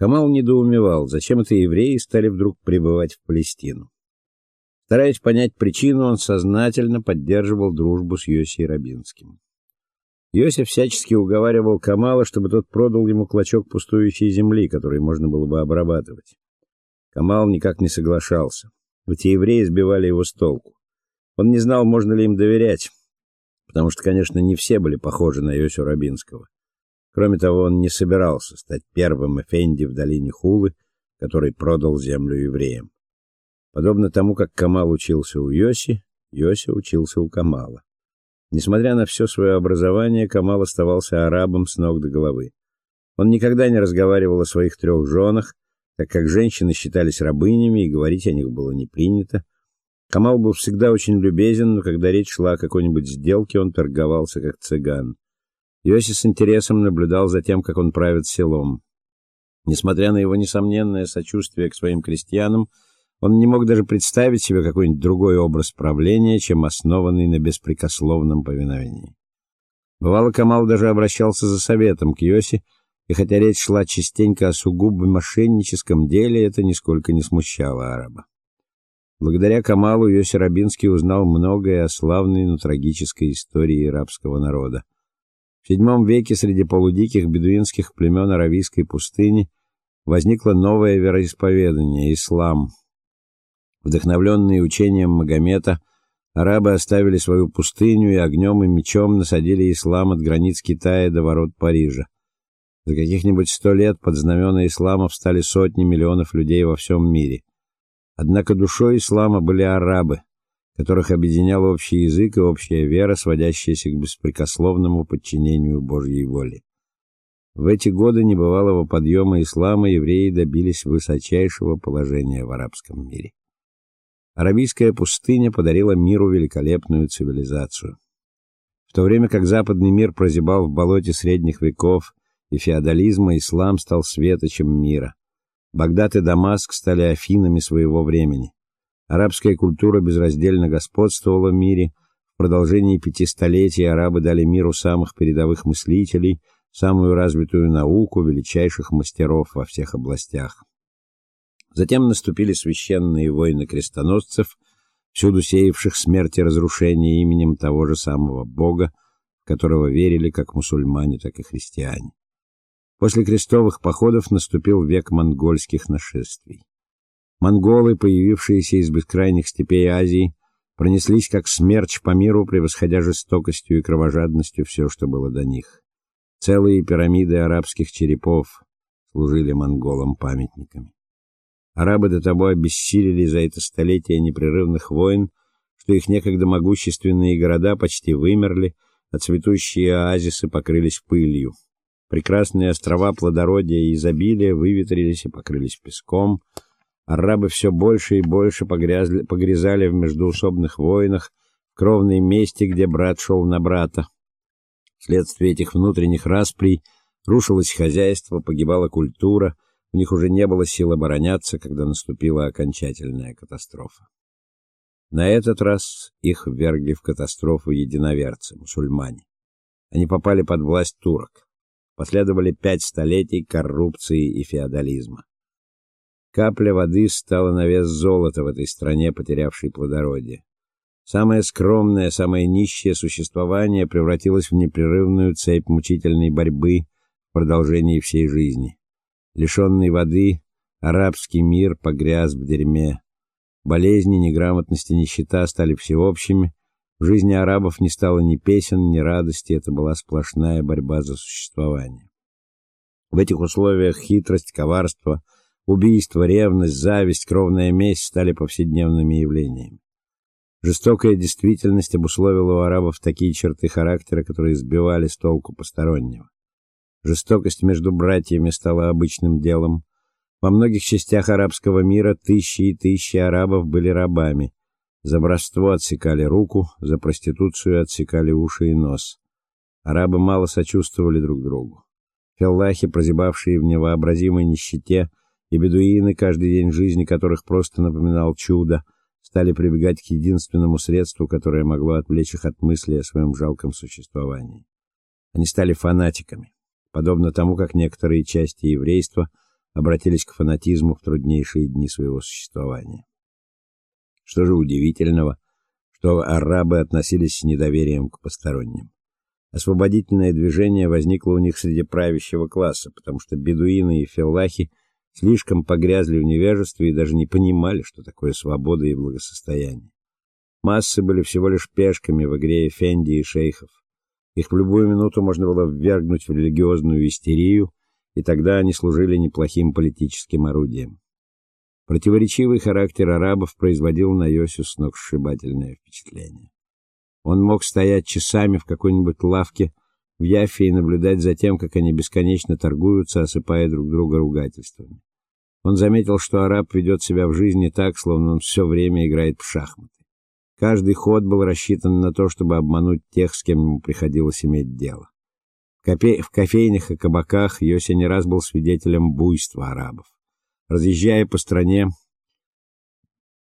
Камал недоумевал, зачем это евреи стали вдруг прибывать в Палестину. Стараясь понять причину, он сознательно поддерживал дружбу с Йосией Рабинским. Йосиф всячески уговаривал Камала, чтобы тот продал ему клочок пустующей земли, который можно было бы обрабатывать. Камал никак не соглашался. Эти евреи сбивали его с толку. Он не знал, можно ли им доверять, потому что, конечно, не все были похожи на Йосифа Рабинского. Кроме того, он не собирался стать первым эфенди в долине Хулы, который продал землю евреям. Подобно тому, как Камал учился у Йоси, Йоси учился у Камала. Несмотря на все свое образование, Камал оставался арабом с ног до головы. Он никогда не разговаривал о своих трех женах, так как женщины считались рабынями и говорить о них было не принято. Камал был всегда очень любезен, но когда речь шла о какой-нибудь сделке, он торговался как цыган. Йоси с интересом наблюдал за тем, как он правит селом. Несмотря на его несомненное сочувствие к своим крестьянам, он не мог даже представить себе какой-нибудь другой образ правления, чем основанный на беспрекословном повиновении. Бывало, Камал даже обращался за советом к Йоси, и хотя речь шла частенько о сугубо мошенническом деле, это нисколько не смущало араба. Благодаря Камалу Йоси Рабинский узнал многое о славной, но трагической истории арабского народа. В VII веке среди полудиких бедуинских племен аравийской пустыни возникло новое вероисповедание ислам. Вдохновленные учением Магомета, арабы оставили свою пустыню и огнем и мечом насадили ислам от границ Китая до ворот Парижа. За каких-нибудь сто лет под знамена ислама встали сотни миллионов людей во всем мире. Однако душой ислама были арабы, которых объединял общий язык и общая вера, сводящаяся к беспрекословному подчинению Божьей воле. В эти годы небывалого подъема ислама евреи добились высочайшего положения в арабском мире. Аравийская пустыня подарила миру великолепную цивилизацию. В то время как западный мир прозябал в болоте средних веков и феодализма, ислам стал светочем мира. Багдад и Дамаск стали Афинами своего времени. Арабская культура безраздельно господствовала в мире. В продолжении пяти столетий арабы дали миру самых передовых мыслителей, самую развитую науку, величайших мастеров во всех областях. Затем наступили священные войны крестоносцев, всюду сеявших смерть и разрушение именем того же самого Бога, в которого верили как мусульмане, так и христиане. После крестовых походов наступил век монгольских нашествий. Монголы, появившиеся из бескрайних степей Азии, пронеслись как смерч по миру, превосходя жестокостью и кровожадностью все, что было до них. Целые пирамиды арабских черепов служили монголам памятниками. Арабы до того обессилели за это столетие непрерывных войн, что их некогда могущественные города почти вымерли, а цветущие оазисы покрылись пылью. Прекрасные острова плодородия и изобилия выветрились и покрылись песком. Арабы все больше и больше погрязли, погрязали в междоусобных войнах, в кровной мести, где брат шел на брата. Вследствие этих внутренних расприй рушилось хозяйство, погибала культура — у них уже не было сил обороняться, когда наступила окончательная катастрофа. На этот раз их ввергли в катастрофу единоверцы, мусульмане. Они попали под власть турок. Последовали пять столетий коррупции и феодализма. Капля воды стала на вес золота в этой стране, потерявшей плодородие. Самое скромное, самое нищее существование превратилось в непрерывную цепь мучительной борьбы в продолжении всей жизни. Лишенный воды, арабский мир погряз в дерьме. Болезни, неграмотность и нищета стали всеобщими. В жизни арабов не стало ни песен, ни радости, это была сплошная борьба за существование. В этих условиях хитрость, коварство, убийство, ревность, зависть, кровная месть стали повседневными явлениями. Жестокая действительность обусловила у арабов такие черты характера, которые сбивали с толку постороннего. Жестокость между братьями стала обычным делом. Во многих частях арабского мира тысячи и тысячи арабов были рабами. За воровство отсекали руку, за проституцию отсекали уши и нос. Арабы мало сочувствовали друг другу. Феллахи, прозябавшие в невообразимой нищете, и бедуины, каждый день жизни которых просто напоминал чудо, стали прибегать к единственному средству, которое могло отвлечь их от мысли о своем жалком существовании. Они стали фанатиками подобно тому, как некоторые части еврейства обратились к фанатизму в труднейшие дни своего существования. Что же удивительного, что арабы относились с недоверием к посторонним. Освободительное движение возникло у них среди правящего класса, потому что бедуины и феллахи слишком погрязли в невежестве и даже не понимали, что такое свобода и благосостояние. Массы были всего лишь пешками в игре эфенди и шейхов. Их в любую минуту можно было ввергнуть в религиозную истерию, и тогда они служили неплохим политическим орудием. Противоречивый характер арабов производил на Йосю сногсшибательное впечатление. Он мог стоять часами в какой-нибудь лавке в Яффе и наблюдать за тем, как они бесконечно торгуются, осыпая друг друга ругательствами. Он заметил, что араб ведет себя в жизни так, словно он все время играет в шахматы. Каждый ход был рассчитан на то, чтобы обмануть тех, с кем ему приходилось иметь дело. В, кофе... в кофейнях и кабаках Йося не раз был свидетелем буйства арабов. Разъезжая по стране,